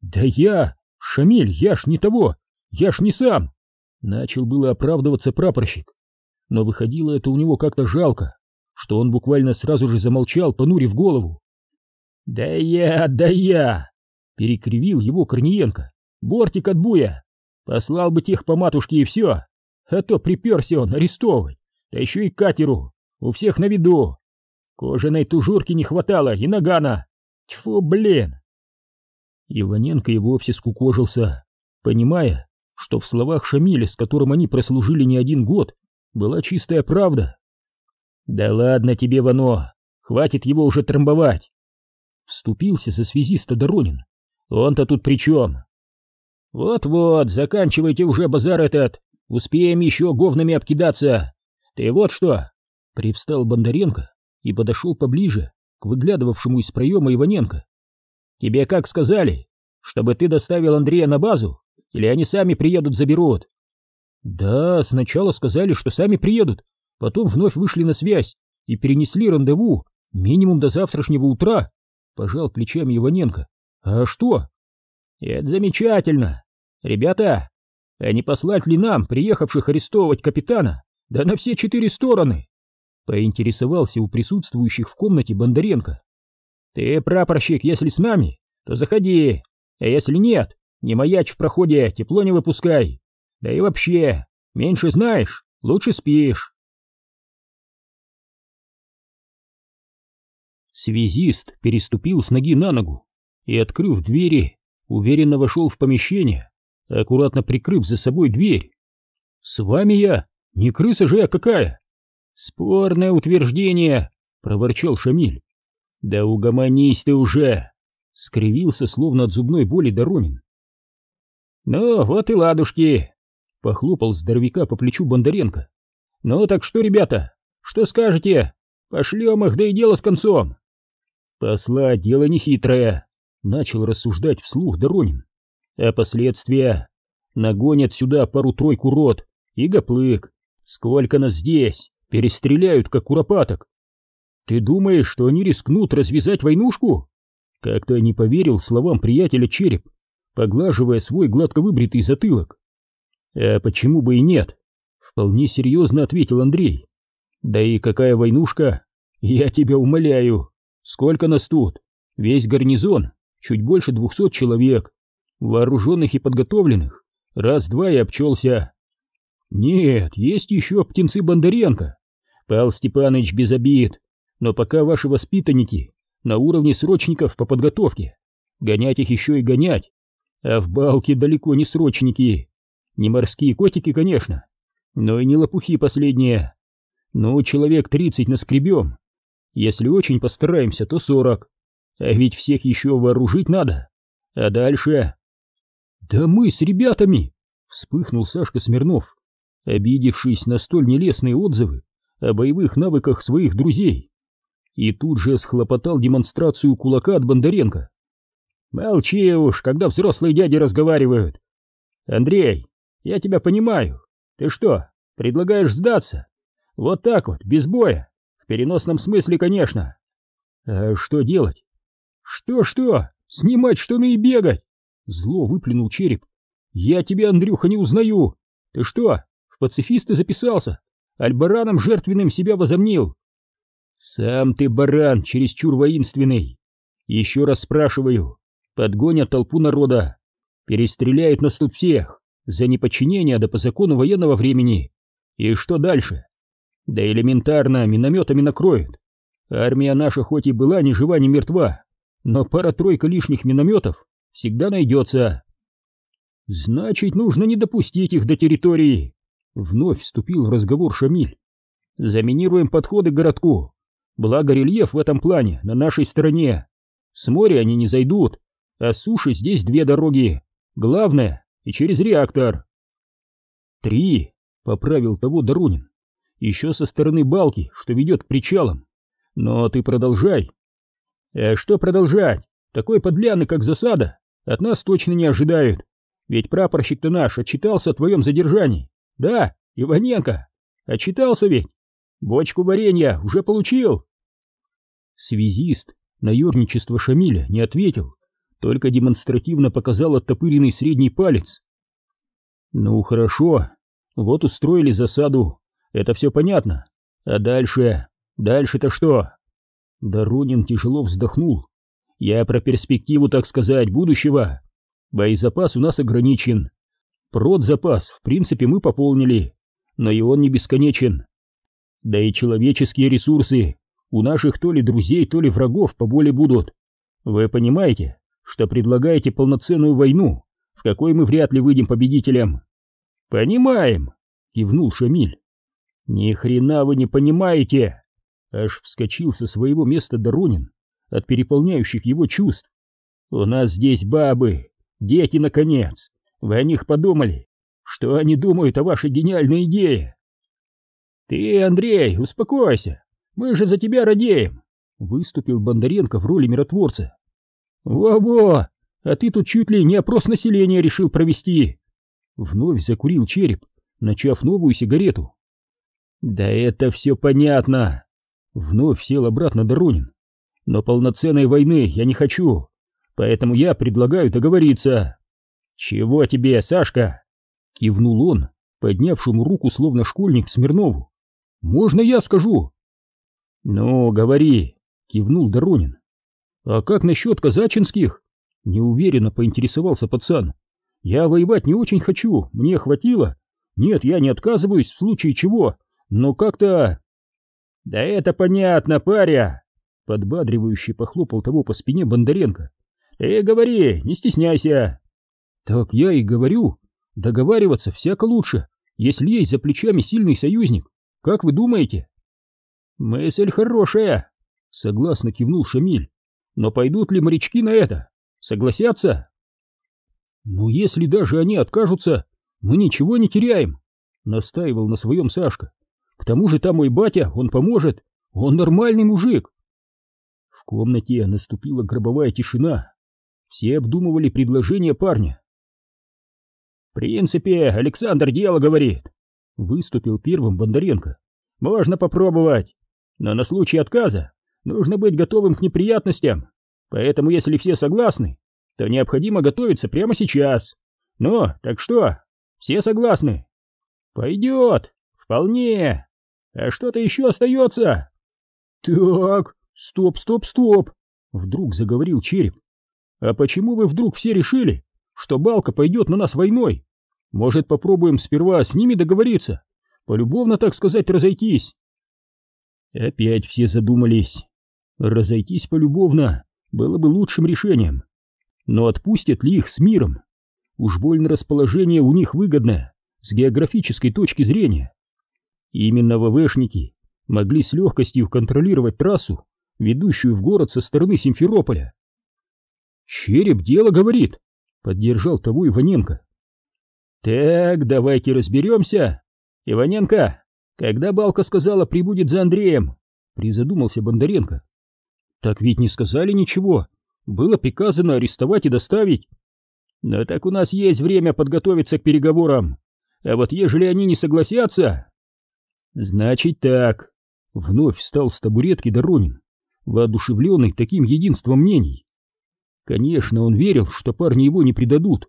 [SPEAKER 1] «Да я! Шамиль, я ж не того! Я ж не сам!» Начал было оправдываться прапорщик, но выходило это у него как-то жалко, что он буквально сразу же замолчал, понурив голову. «Да я, да я!» — перекривил его Корниенко. Бортик от буя. Послал бы тех по матушке и все. А то приперся он арестовывать. Да еще и катеру. У всех на виду. Кожаной тужурки не хватало и нагана. Тьфу, блин. Иваненко и вовсе скукожился, понимая, что в словах Шамиля, с которым они прослужили не один год, была чистая правда. «Да ладно тебе, Вано, хватит его уже трамбовать!» Вступился за связиста Доронин. «Он-то тут при чем? «Вот-вот, заканчивайте уже базар этот, успеем еще говнами обкидаться. Ты вот что!» Привстал Бондаренко и подошел поближе к выглядывавшему из проема Иваненко. «Тебе как сказали? Чтобы ты доставил Андрея на базу? Или они сами приедут, заберут?» «Да, сначала сказали, что сами приедут, потом вновь вышли на связь и перенесли рандеву минимум до завтрашнего утра», — пожал плечами Иваненко. «А что?» «Это замечательно! Ребята, А не послать ли нам, приехавших арестовывать капитана, да на все четыре стороны? Поинтересовался у присутствующих в комнате Бондаренко. Ты, прапорщик, если с нами, то заходи, а если нет, не маячь в проходе, тепло не выпускай. Да и вообще, меньше знаешь, лучше спишь. Связист переступил с ноги на ногу и, открыв двери, уверенно вошел в помещение, аккуратно прикрыв за собой дверь. «С вами я! Не крыса же я какая!» «Спорное утверждение!» — проворчал Шамиль. «Да угомонись ты уже!» — скривился, словно от зубной боли Доронин. «Ну, вот и ладушки!» — похлопал здоровяка по плечу Бондаренко. «Ну так что, ребята, что скажете? Пошлем их, да и дело с концом!» «Послать дело нехитрое», — начал рассуждать вслух Доронин. «А последствия? Нагонят сюда пару-тройку рот и гоплык. Сколько нас здесь? Перестреляют, как куропаток. Ты думаешь, что они рискнут развязать войнушку?» Как-то не поверил словам приятеля Череп, поглаживая свой гладко выбритый затылок. «А почему бы и нет?» — вполне серьезно ответил Андрей. «Да и какая войнушка? Я тебя умоляю, Сколько нас тут? Весь гарнизон, чуть больше двухсот человек, вооруженных и подготовленных. Раз-два и обчелся. Нет, есть еще птенцы Бондаренко. Пал Степаныч без обид, но пока ваши воспитанники на уровне срочников по подготовке. Гонять их еще и гонять. А в балке далеко не срочники. Не морские котики, конечно, но и не лопухи последние. Ну, человек тридцать наскребем, если очень постараемся, то сорок. А ведь всех еще вооружить надо. А дальше... Да мы с ребятами! Вспыхнул Сашка Смирнов, обидевшись на столь нелестные отзывы о боевых навыках своих друзей. И тут же схлопотал демонстрацию кулака от Бондаренко. Молчи уж, когда взрослые дяди разговаривают. Андрей, я тебя понимаю. Ты что, предлагаешь сдаться? Вот так вот, без боя? переносном смысле, конечно. А что делать? Что-что? Снимать штаны и бегать? Зло выплюнул череп. Я тебя, Андрюха, не узнаю. Ты что, в пацифисты записался? Аль бараном жертвенным себя возомнил? Сам ты баран, чересчур воинственный. Еще раз спрашиваю. Подгонят толпу народа. Перестреляют нас тут всех. За неподчинение да по закону военного времени. И что дальше? Да элементарно, минометами накроют. Армия наша хоть и была ни жива, ни мертва, но пара-тройка лишних минометов всегда найдется. Значит, нужно не допустить их до территории. Вновь вступил в разговор Шамиль. Заминируем подходы к городку. Благо рельеф в этом плане на нашей стороне. С моря они не зайдут, а с суши здесь две дороги. Главное, и через реактор. Три, поправил того Доронин еще со стороны балки, что ведет к причалам. Но ты продолжай. А что продолжать? Такой подляны, как засада, от нас точно не ожидают. Ведь прапорщик-то наш отчитался о твоем задержании. Да, Иваненко, отчитался ведь. Бочку варенья уже получил. Связист на юрничество Шамиля не ответил, только демонстративно показал оттопыренный средний палец. Ну хорошо, вот устроили засаду, это все понятно. А дальше? Дальше-то что? Доронин тяжело вздохнул. Я про перспективу, так сказать, будущего. Боезапас у нас ограничен. Продзапас, в принципе, мы пополнили, но и он не бесконечен. Да и человеческие ресурсы у наших то ли друзей, то ли врагов поболее будут. Вы понимаете, что предлагаете полноценную войну, в какой мы вряд ли выйдем победителем? Понимаем, кивнул Шамиль. «Ни хрена вы не понимаете!» Аж вскочил со своего места Доронин от переполняющих его чувств. «У нас здесь бабы, дети, наконец! Вы о них подумали? Что они думают о вашей гениальной идее?» «Ты, Андрей, успокойся! Мы же за тебя радеем!» Выступил Бондаренко в роли миротворца. «Во-во! А ты тут чуть ли не опрос населения решил провести!» Вновь закурил череп, начав новую сигарету. Да это все понятно. Вновь сел обратно Доронин. Но полноценной войны я не хочу, поэтому я предлагаю договориться. Чего тебе, Сашка? Кивнул он, поднявшему руку словно школьник Смирнову. «Можно я скажу?» «Ну, говори», — кивнул Доронин. «А как насчет казачинских?» Неуверенно поинтересовался пацан. «Я воевать не очень хочу, мне хватило. Нет, я не отказываюсь в случае чего, но как-то...» «Да это понятно, паря!» Подбадривающе похлопал того по спине Бондаренко. «Ты говори, не стесняйся!» «Так я и говорю. Договариваться всяко лучше, если есть за плечами сильный союзник. Как вы думаете?» «Мысль хорошая!» — согласно кивнул Шамиль. «Но пойдут ли морячки на это? Согласятся?» «Ну, если даже они откажутся, мы ничего не теряем!» — настаивал на своем Сашка. «К тому же там мой батя, он поможет, он нормальный мужик!» В комнате наступила гробовая тишина. Все обдумывали предложение парня.
[SPEAKER 2] «В принципе, Александр дело говорит», — выступил первым Бондаренко. «Можно попробовать, но на случай отказа нужно быть готовым к неприятностям, поэтому если все согласны, то необходимо готовиться прямо сейчас. Ну, так что, все согласны?» «Пойдет, вполне. А что-то еще остается?»
[SPEAKER 1] «Так, стоп, стоп, стоп!» — вдруг заговорил череп. А почему вы вдруг все решили, что Балка пойдет на нас войной? Может, попробуем сперва с ними договориться? Полюбовно, так сказать, разойтись?» Опять все задумались. Разойтись полюбовно было бы лучшим решением. Но отпустят ли их с миром? Уж больно расположение у них выгодное, с географической точки зрения. Именно ВВшники могли с легкостью контролировать трассу, ведущую в город со стороны Симферополя. «Череп дело говорит», — поддержал того Иваненко. «Так, давайте разберемся. Иваненко, когда Балка сказала прибудет за Андреем?» — призадумался Бондаренко. «Так ведь не сказали ничего. Было приказано арестовать и доставить». «Но так у нас есть время подготовиться к переговорам. А вот ежели они не согласятся...» «Значит так», — вновь встал с табуретки Доронин, воодушевленный таким единством мнений. Конечно, он верил, что парни его не предадут,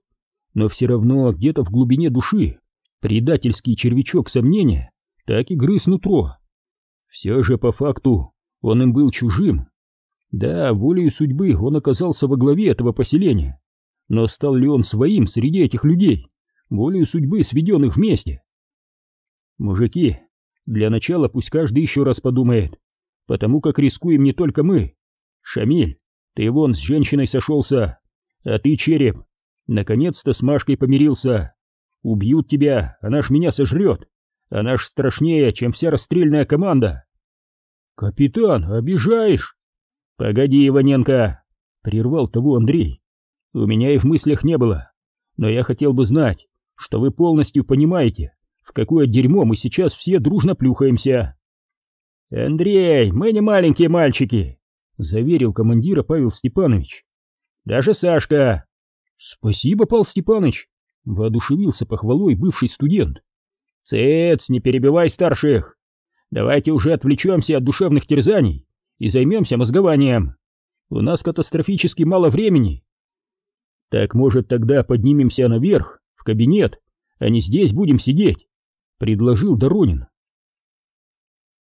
[SPEAKER 1] но все равно где-то в глубине души предательский червячок сомнения так и грыз нутро. Все же по факту он им был чужим. Да, волею судьбы он оказался во главе этого поселения, но стал ли он своим среди этих людей, волею судьбы сведенных вместе? Мужики, для начала пусть каждый еще раз подумает, потому как рискуем не только мы. Шамиль, ты вон с женщиной сошелся, а ты, череп, наконец-то с Машкой помирился. Убьют тебя, она ж меня сожрет. Она ж страшнее, чем вся расстрельная команда. Капитан, обижаешь? Погоди, Иваненко, прервал того Андрей. У меня и в мыслях не было, но я хотел бы знать, что вы полностью понимаете, в какое дерьмо мы сейчас все дружно плюхаемся. Андрей, мы не маленькие мальчики, заверил командира Павел Степанович. Даже Сашка. Спасибо, Павел Степанович, воодушевился похвалой бывший студент. Цец, не перебивай старших. Давайте уже отвлечемся от душевных терзаний и займемся мозгованием. У нас катастрофически мало времени. Так, может, тогда поднимемся наверх, в кабинет, а не здесь будем сидеть, предложил Доронин.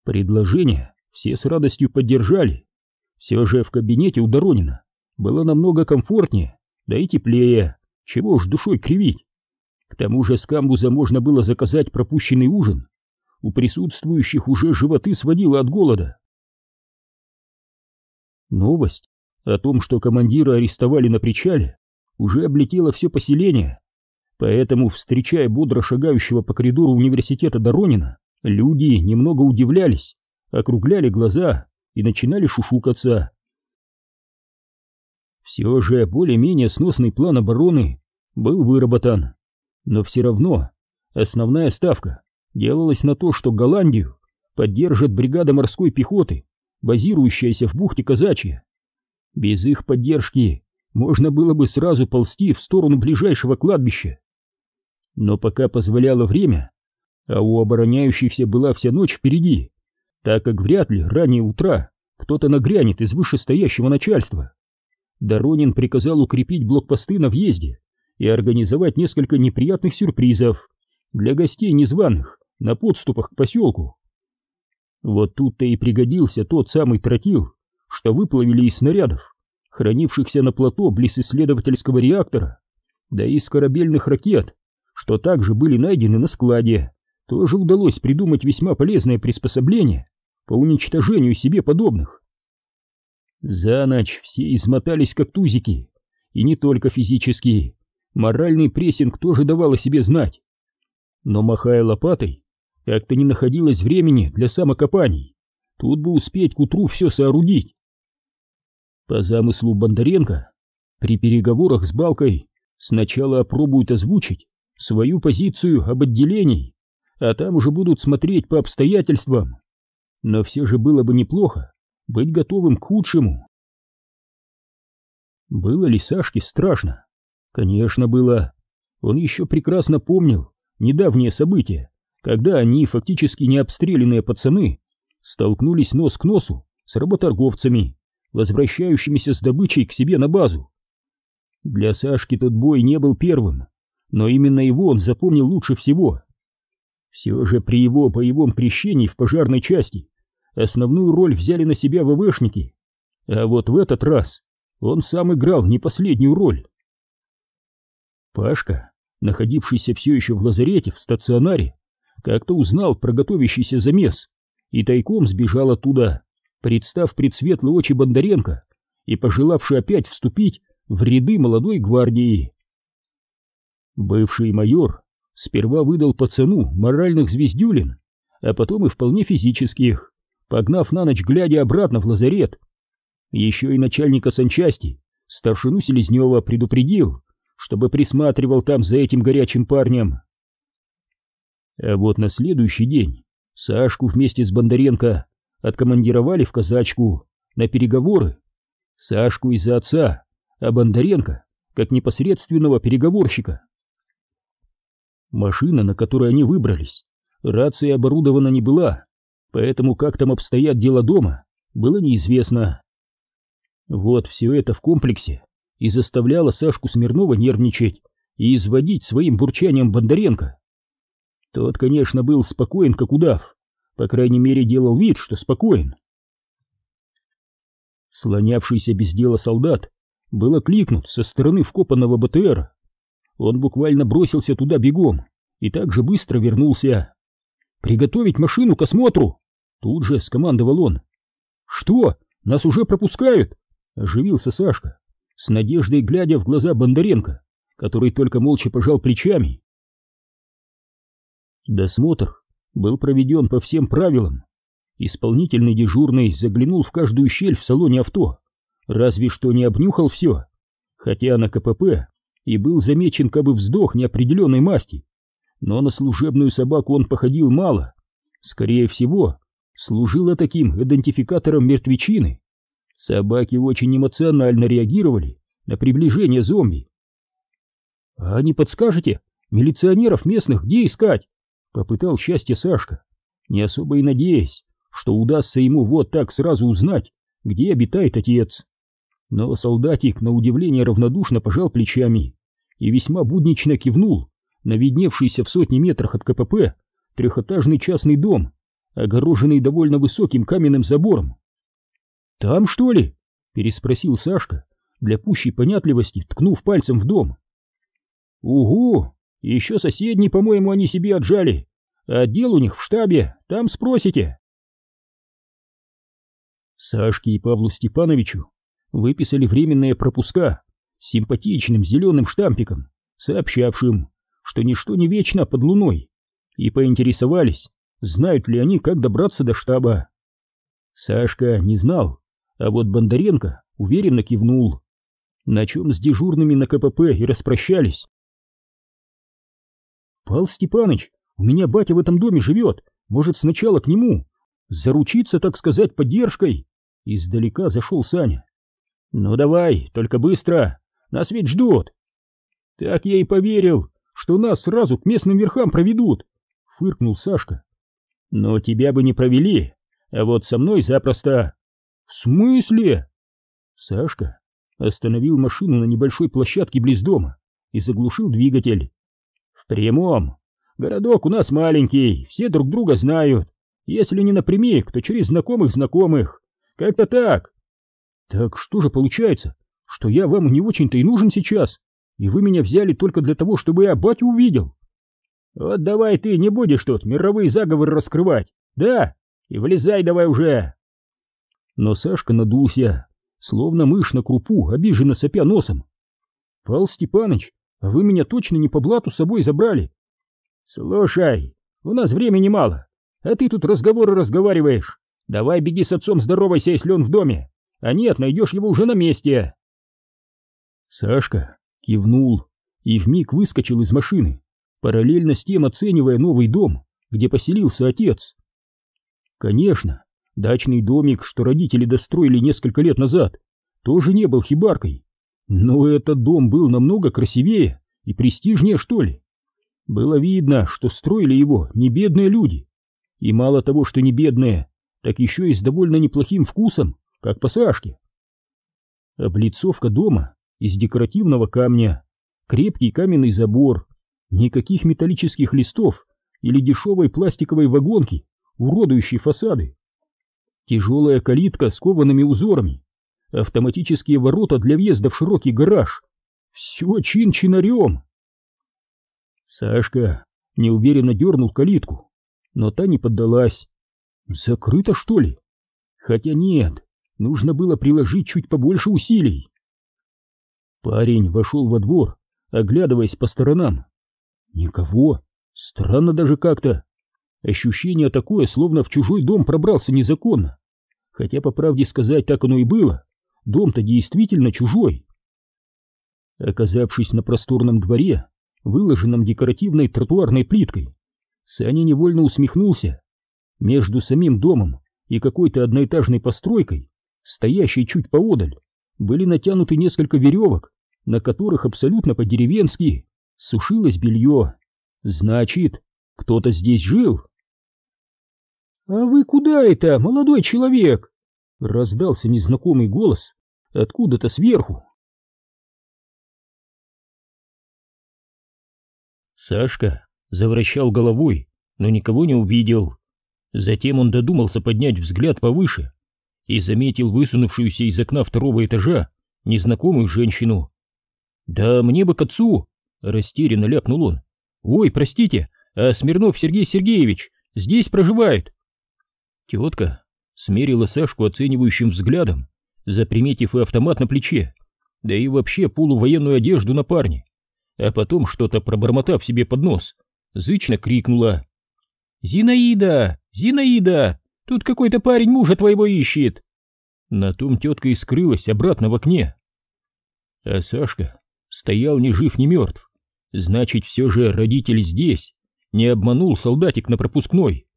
[SPEAKER 1] Предложение все с радостью поддержали. Все же в кабинете у Доронина было намного комфортнее, да и теплее, чего уж душой кривить. К тому же с камбуза можно было заказать пропущенный ужин. У присутствующих уже животы сводило от голода. Новость о том, что командира арестовали на причале, уже облетела все поселение, поэтому, встречая бодро шагающего по коридору университета Доронина, люди немного удивлялись, округляли глаза и начинали шушукаться. Все же более-менее сносный план обороны был выработан, но все равно основная ставка делалась на то, что Голландию поддержит бригада морской пехоты, базирующаяся в бухте Казачья. Без их поддержки можно было бы сразу ползти в сторону ближайшего кладбища. Но пока позволяло время, а у обороняющихся была вся ночь впереди, так как вряд ли ранее утра кто-то нагрянет из вышестоящего начальства. Доронин приказал укрепить блокпосты на въезде и организовать несколько неприятных сюрпризов. для гостей незваных на подступах к поселку. Вот тут-то и пригодился тот самый тротил, что выплавили из снарядов, хранившихся на плато близ исследовательского реактора, да и из корабельных ракет, что также были найдены на складе, тоже удалось придумать весьма полезное приспособление по уничтожению себе подобных. За ночь все измотались как тузики, и не только физически, моральный прессинг тоже давал о себе знать. Но махая лопатой, как-то не находилось времени для самокопаний, тут бы успеть к утру все соорудить. По замыслу Бондаренко, при переговорах с Балкой сначала опробуют озвучить свою позицию об отделении, а там уже будут смотреть по обстоятельствам. Но все же было бы неплохо быть готовым к худшему. Было ли Сашке страшно? Конечно, было. Он еще прекрасно помнил недавние события, когда они, фактически необстрелянные пацаны, столкнулись нос к носу с работорговцами, возвращающимися с добычей к себе на базу. Для Сашки тот бой не был первым, но именно его он запомнил лучше всего. Все же при его боевом крещении в пожарной части основную роль взяли на себя ВВшники, а вот в этот раз он сам играл не последнюю роль. Пашка, находившийся все еще в лазарете в стационаре, как-то узнал про готовящийся замес и тайком сбежал оттуда, представ пред светлые очи Бондаренко и пожелавший опять вступить в ряды молодой гвардии. Бывший майор сперва выдал пацану моральных звездюлин, а потом и вполне физических, погнав на ночь глядя обратно в лазарет. Еще и начальника санчасти, старшину Селезнева, предупредил, чтобы присматривал там за этим горячим парнем. А вот на следующий день Сашку вместе с Бондаренко откомандировали в казачку на переговоры. Сашку из-за отца, а Бондаренко как непосредственного переговорщика. Машина, на которой они выбрались, рация оборудована не была, поэтому как там обстоят дела дома, было неизвестно. Вот все это в комплексе и заставляло Сашку Смирнова нервничать и изводить своим бурчанием Бондаренко. Тот, конечно, был спокоен, как удав, по крайней мере, делал вид, что спокоен. Слонявшийся без дела солдат был окликнут со стороны вкопанного БТР. Он буквально бросился туда бегом и так же быстро вернулся. «Приготовить машину к осмотру!» Тут же скомандовал он. «Что? Нас уже пропускают?» — оживился Сашка, с надеждой глядя в глаза Бондаренко, который только молча пожал плечами. Досмотр был проведен по всем правилам. Исполнительный дежурный заглянул в каждую щель в салоне авто, разве что не обнюхал все, хотя на КПП и был замечен как бы вздох неопределенной масти, но на служебную собаку он походил мало, скорее всего, служила таким идентификатором мертвечины. Собаки очень эмоционально реагировали на приближение зомби. «А не подскажете, милиционеров местных где искать?» Попытал счастье Сашка, не особо и надеясь, что удастся ему вот так сразу узнать, где обитает отец. Но солдатик, на удивление, равнодушно пожал плечами и весьма буднично кивнул на видневшийся в сотни метрах от КПП трехэтажный частный дом, огороженный довольно высоким каменным забором. «Там, что ли?» — переспросил Сашка, для пущей понятливости ткнув пальцем в дом. «Угу!» Еще соседний, по-моему, они себе отжали. Отдел у них в штабе, там спросите. Сашке и Павлу Степановичу выписали временные пропуска симпатичным зеленым штампиком, сообщавшим, что ничто не вечно под луной, и поинтересовались, знают ли они, как добраться до штаба. Сашка не знал, а вот Бондаренко уверенно кивнул, на чем с дежурными на КПП и распрощались. «Пал Степаныч, у меня батя в этом доме живет, может, сначала к нему, заручиться, так сказать, поддержкой?» Издалека зашел Саня. «Ну давай, только быстро, нас ведь ждут!» «Так я и поверил, что нас сразу к местным верхам проведут!» — фыркнул Сашка. «Но тебя бы не провели, а вот со мной запросто!» «В смысле?» Сашка остановил машину на небольшой площадке близ дома и заглушил двигатель прямом.
[SPEAKER 2] Городок у нас маленький, все друг друга знают. Если не напрямик, то через знакомых знакомых. Как-то так.
[SPEAKER 1] Так что же получается, что я вам не очень-то и нужен сейчас, и вы меня взяли только для того, чтобы я батю увидел?
[SPEAKER 2] Вот давай ты не будешь тут мировые заговоры раскрывать, да? И влезай давай уже.
[SPEAKER 1] Но Сашка надулся, словно мышь на крупу, обиженно сопя носом. Пал Степаныч, а вы меня точно не по блату с собой забрали?
[SPEAKER 2] Слушай, у нас времени мало, а ты тут разговоры разговариваешь. Давай беги с отцом здоровайся, если он в доме. А нет, найдешь его уже на месте.
[SPEAKER 1] Сашка кивнул и вмиг выскочил из машины, параллельно с тем оценивая новый дом, где поселился отец. Конечно, дачный домик, что родители достроили несколько лет назад, тоже не был хибаркой, но этот дом был намного красивее и престижнее, что ли. Было видно, что строили его не бедные люди, и мало того, что не бедные, так еще и с довольно неплохим вкусом, как по Сашке. Облицовка дома из декоративного камня, крепкий каменный забор, никаких металлических листов или дешевой пластиковой вагонки, уродующей фасады. Тяжелая калитка с коваными узорами, автоматические ворота для въезда в широкий гараж. Все чин-чинарем. Сашка неуверенно дернул калитку, но та не поддалась. Закрыто, что ли? Хотя нет, нужно было приложить чуть побольше усилий. Парень вошел во двор, оглядываясь по сторонам. Никого. Странно даже как-то. Ощущение такое, словно в чужой дом пробрался незаконно. Хотя, по правде сказать, так оно и было. Дом-то действительно чужой. Оказавшись на просторном дворе, выложенном декоративной тротуарной плиткой, Саня невольно усмехнулся. Между самим домом и какой-то одноэтажной постройкой, стоящей чуть поодаль, были натянуты несколько веревок, на которых абсолютно по-деревенски сушилось белье. Значит, кто-то здесь жил. «А вы куда это, молодой человек?» — раздался незнакомый голос откуда-то сверху. Сашка завращал головой, но никого не увидел. Затем он додумался поднять взгляд повыше и заметил высунувшуюся из окна второго этажа незнакомую женщину. «Да мне бы к отцу!» — растерянно ляпнул он. «Ой, простите, а Смирнов Сергей Сергеевич здесь проживает!» Тетка смерила Сашку оценивающим взглядом, заприметив и автомат на плече, да и вообще полувоенную одежду на парне, а потом, что-то пробормотав себе под нос, зычно крикнула. «Зинаида! Зинаида! Тут какой-то парень мужа твоего ищет!» На том тетка и скрылась обратно в окне. А Сашка стоял ни жив, ни мертв. Значит, все же родитель здесь, не обманул солдатик на пропускной.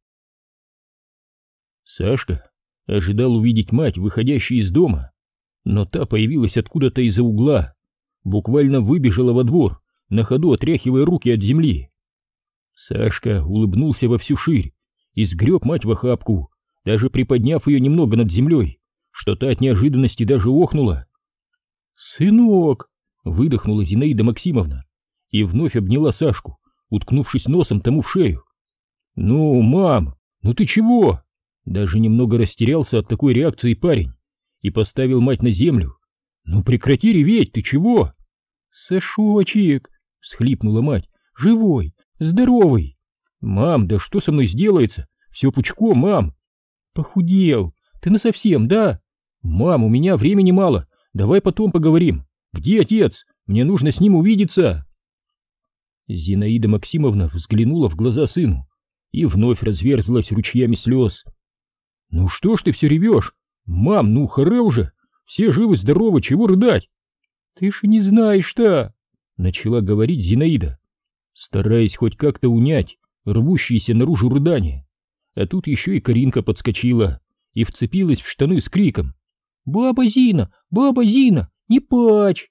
[SPEAKER 1] Сашка ожидал увидеть мать, выходящей из дома, но та появилась откуда-то из-за угла, буквально выбежала во двор, на ходу отряхивая руки от земли. Сашка улыбнулся во всю ширь и сгреб мать в охапку, даже приподняв ее немного над землей, что та от неожиданности даже охнула. «Сынок!» — выдохнула Зинаида Максимовна и вновь обняла Сашку, уткнувшись носом тому в шею. «Ну, мам, ну ты чего?» Даже немного растерялся от такой реакции парень и поставил мать на землю. «Ну прекрати реветь, ты чего?» «Сашочек!» — всхлипнула мать. «Живой, здоровый!» «Мам, да что со мной сделается? Все пучком, мам!» «Похудел! Ты насовсем, да?» «Мам, у меня времени мало, давай потом поговорим. Где отец? Мне нужно с ним увидеться!» Зинаида Максимовна взглянула в глаза сыну и вновь разверзлась ручьями слез. «Ну что ж ты все ревешь? Мам, ну харе уже! Все живы-здоровы, чего рыдать?» «Ты ж не знаешь, что...» — начала говорить Зинаида, стараясь хоть как-то унять рвущиеся наружу рыдания. А тут еще и Каринка подскочила и вцепилась в штаны с криком. «Баба Зина! Баба Зина! Не плачь!»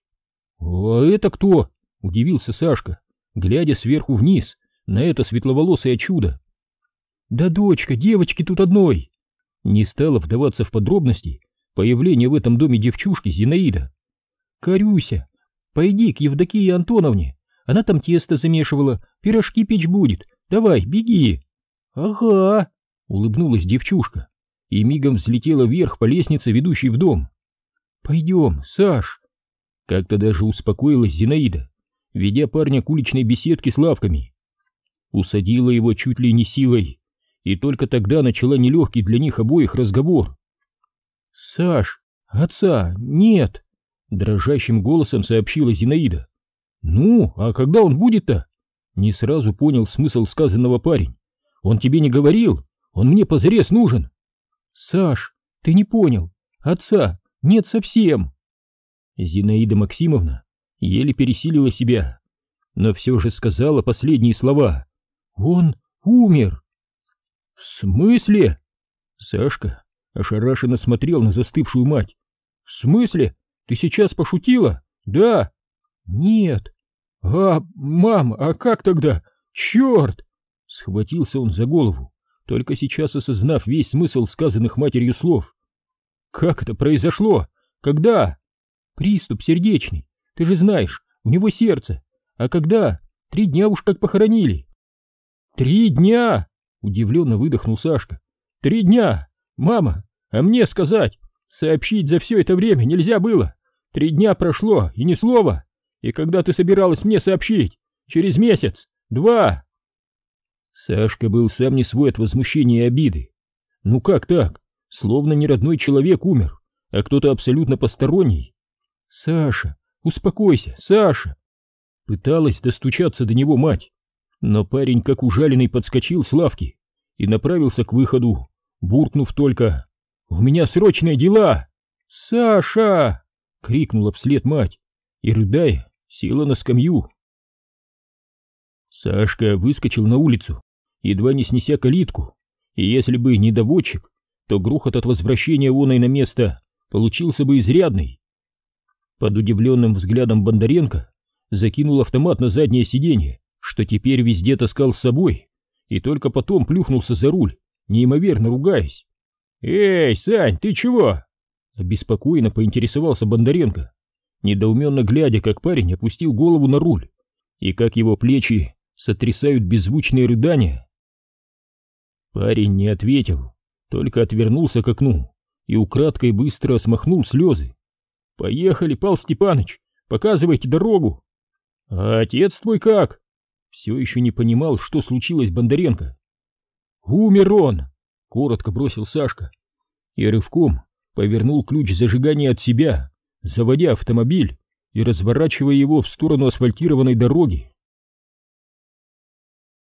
[SPEAKER 1] «А это кто?» — удивился Сашка, глядя сверху вниз на это светловолосое чудо. «Да дочка, девочки тут одной!» Не стала вдаваться в подробности появления в этом доме девчушки Зинаида. «Корюся, пойди к Евдокии Антоновне, она там тесто замешивала, пирожки печь будет, Давай, беги!» «Ага!» — улыбнулась девчушка и мигом взлетела вверх по лестнице, ведущей в дом. «Пойдем, Саш!» Как-то даже успокоилась Зинаида, ведя парня к уличной беседке с лавками. Усадила его чуть ли не силой, и только тогда начала нелегкий для них обоих разговор. «Саш, отца нет!» — дрожащим голосом сообщила Зинаида. «Ну, а когда он будет-то?» Не сразу понял смысл сказанного парень. «Он тебе не говорил? Он мне позарез нужен!» «Саш, ты не понял. Отца нет совсем!» Зинаида Максимовна еле пересилила себя, но все же сказала последние слова. «Он умер!» «В смысле?» Сашка ошарашенно смотрел на застывшую мать. «В смысле? Ты сейчас пошутила? Да?» «Нет!» «А, мам, а как тогда? Черт!» Схватился он за голову, только сейчас осознав весь смысл сказанных матерью слов. «Как это произошло? Когда?» «Приступ сердечный. Ты же знаешь, у него сердце. А когда? Три дня уж как похоронили». «Три дня!» — удивленно выдохнул Сашка. «Три дня! Мама, а мне сказать? Сообщить за все это время нельзя было. Три дня прошло, и ни слова. И когда ты собиралась мне сообщить? Через месяц? Два?» Сашка был сам не свой от возмущения и обиды. Ну как так? Словно не родной человек умер, а кто-то абсолютно посторонний. «Саша, успокойся, Саша!» Пыталась достучаться до него мать, но парень, как ужаленный, подскочил с лавки и направился к выходу, буркнув только «У меня срочные дела!» «Саша!» — крикнула вслед мать и, рыдая, села на скамью. Сашка выскочил на улицу, едва не снеся калитку, и если бы не доводчик, то грохот от возвращения оной на место получился бы изрядный. Под удивленным взглядом Бондаренко закинул автомат на заднее сиденье, что теперь везде таскал с собой, и только потом плюхнулся за руль, неимоверно ругаясь. «Эй, Сань, ты чего?» Обеспокоенно поинтересовался Бондаренко, недоуменно глядя, как парень опустил голову на руль, и как его плечи сотрясают беззвучные рыдания. Парень не ответил, только отвернулся к окну и украдкой быстро смахнул слезы. «Поехали, Пал Степаныч, показывайте дорогу!» «А отец твой как?» Все еще не понимал, что случилось Бондаренко. «Умер он!» — коротко бросил Сашка и рывком повернул ключ зажигания от себя, заводя автомобиль и разворачивая его в сторону асфальтированной дороги.